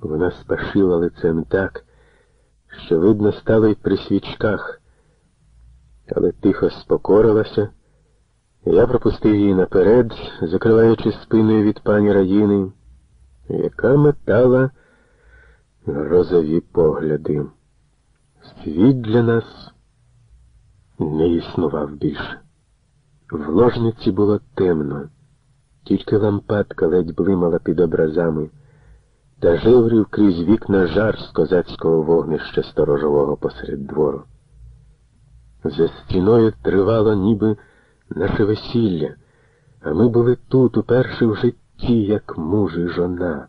Вона спашила лицем так, що видно стало й при свічках, але тихо спокорилася. Я пропустив її наперед, закриваючи спиною від пані Раїни, яка метала розові погляди. Світ для нас не існував більше. В ложниці було темно, тільки лампадка ледь блимала під образами, та живрів крізь вікна жар з козацького вогнища сторожового посеред двору. За стіною тривало ніби наше весілля, а ми були тут, уперше в житті, як муж і жона,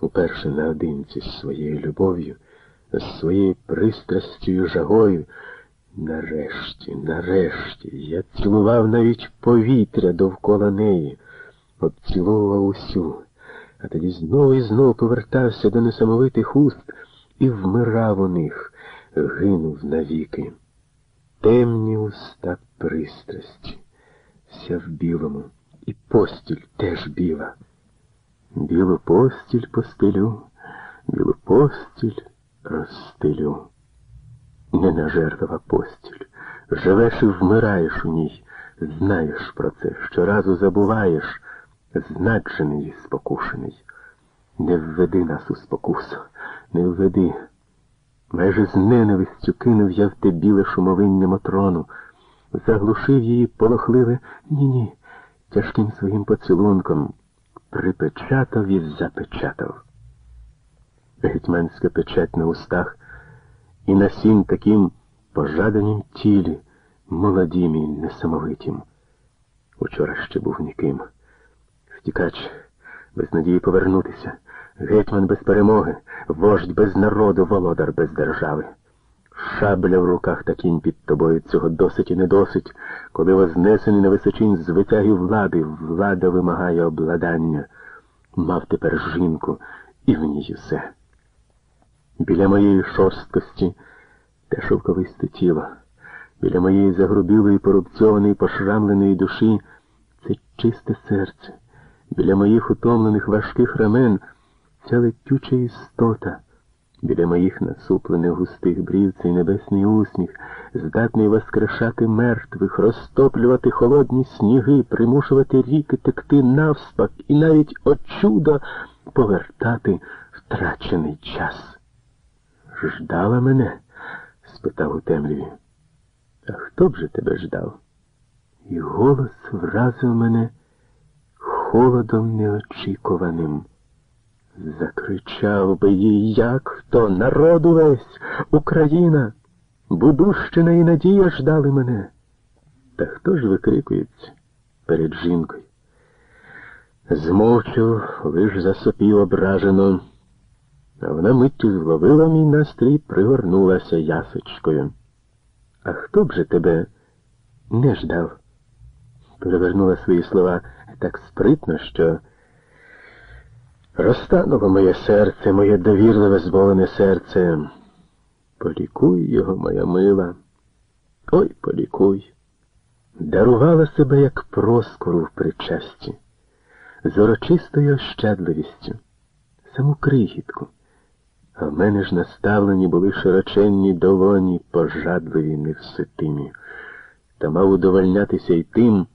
уперше наодинці з своєю любов'ю, з своєю пристрастю і жагою. Нарешті, нарешті, я цілував навіть повітря довкола неї, обцілував усю, а тоді знову і знову повертався до несамовитих уст і вмирав у них, гинув навіки. Темні уста пристрасті, вся в білому, і постіль теж біла. Білу постіль постелю, білу постіль розстелю. Не Ненажерлива постіль. Живеш і вмираєш у ній, знаєш про це, щоразу забуваєш, знаджений і спокушений. Не введи нас у спокусу, не введи. Майже з ненавистю кинув я в те біле шумовиння Мотрону, заглушив її полохливе ні-ні, тяжким своїм поцілунком, припечатав і запечатав. Гетьманська печать на устах і на сім таким пожаданім тілі, молодім і несамовитім. Учора ще був ніким. Втікач, без надії повернутися, гетьман без перемоги, вождь без народу, володар без держави. Шабля в руках та кінь під тобою цього досить і не досить, коли вознесений на височинь з витягів влади, влада вимагає обладання. Мав тепер жінку, і в ній усе. Біля моєї шорсткості те шовковисте тіло, біля моєї загрубілої, порубцьованої, пошрамленої душі це чисте серце, біля моїх утомлених важких рамен ця летюча істота, біля моїх насуплених густих брів цей небесний усміх, здатний воскрешати мертвих, розтоплювати холодні сніги, примушувати ріки текти навспак і навіть о повертати втрачений час. Ждала мене? спитав у темряві. А хто б же тебе ждав? І голос вразив мене холодом неочікуваним. Закричав би їй, як хто, народ увесь, Україна, Будущина і надія ждали мене. Та хто ж викрикується перед жінкою? Змовчав, лиш засопів ображено. Вона миттю зловила мій настрій, пригорнулася ясочкою. А хто б же тебе не ждав? Перевернула свої слова так спритно, що розтануло моє серце, моє довірливе зволене серце. Полікуй його, моя мила. Ой, полікуй. Дарувала себе, як проскору в причасті, з урочистою ощадливістю, саму крихітку. А в мене ж наставлені були широченні долоні, пожадливі, невситимі, та мав удовольнятися й тим,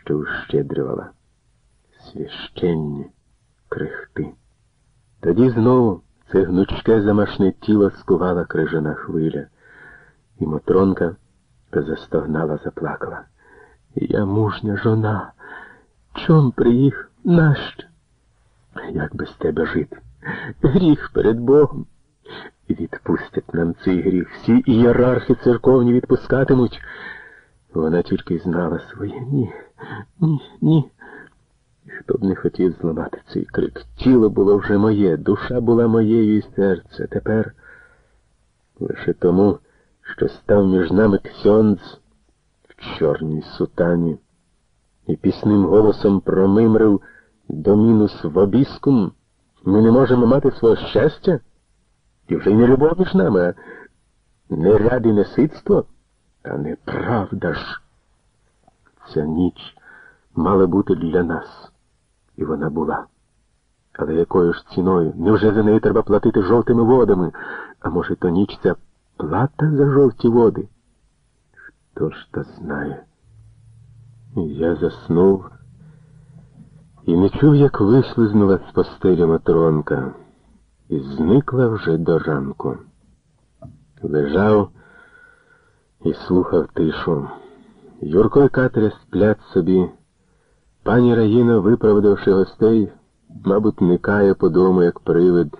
що ущедрювала священні крихти. Тоді знову це гнучке замашне тіло скувала крижана хвиля, і Мотронка застогнала, заплакала. Я мужня жона. Чом приїх? Нащо? Як без тебе жити? Гріх перед Богом. Відпустять нам цей гріх. Всі ієрархи церковні відпускатимуть. Вона тільки знала своє ні, ні, ні. Хто б не хотів зламати цей крик. Тіло було вже моє, душа була моєю і серце. Тепер лише тому, що став між нами ксьондз в чорній сутані і пісним голосом промимрив домінус в обіскум. Ми не можемо мати свого щастя? І вже й не любов між нами, а не ряд і неситство, а не правда ж. Ця ніч мала бути для нас, і вона була. Але якою ж ціною? Невже за неї треба платити жовтими водами? А може, то ніч ця плата за жовті води? Хто ж то знає? Я заснув і не чув, як вислизнула з постелі Матронка, і зникла вже до ранку. Лежав і слухав тишу. Юрко і Катря сплять собі. Пані Раїна, виправдавши гостей, мабуть, никає по дому, як привид.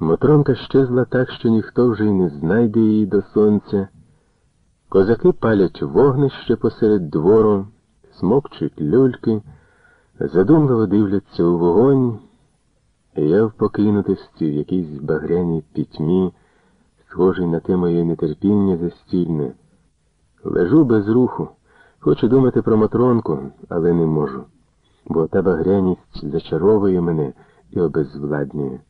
Мотронка щезла так, що ніхто вже й не знайде її до сонця. Козаки палять вогнище посеред двору, смокчуть люльки, задумливо дивляться у вогонь, і я в покинутості в якійсь багряній пітьмі, схожий на те моє нетерпіння застільне. Лежу без руху, хочу думати про Матронку, але не можу, бо та багряність зачаровує мене і обезвладнює.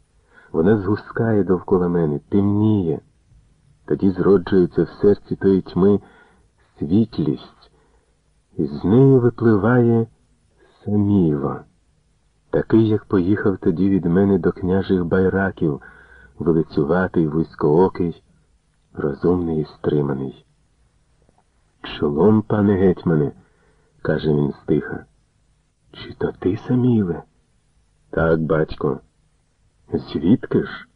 Вона згускає довкола мене, темніє. Тоді зроджується в серці тої тьми світлість, і з нею випливає саміво, такий, як поїхав тоді від мене до княжих байраків, велицюватий, вузькоокий, розумний і стриманий. Чолом, пане гетьмане, каже він стиха. Чи то ти, Саміле? Так, батько. Звідки ж?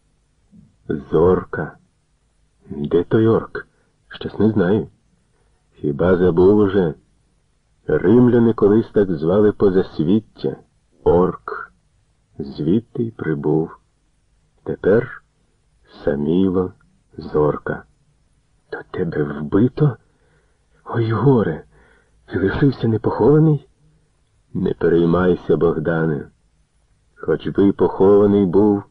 Зорка. Де той орк? Щось не знаю. Хіба забув уже? Римляни колись так звали позасвіття. Орк. Звідти й прибув. Тепер саміло зорка. То тебе вбито? Ой, горе, ти лишився непохований? Не переймайся, Богдане. Хоч би похований був,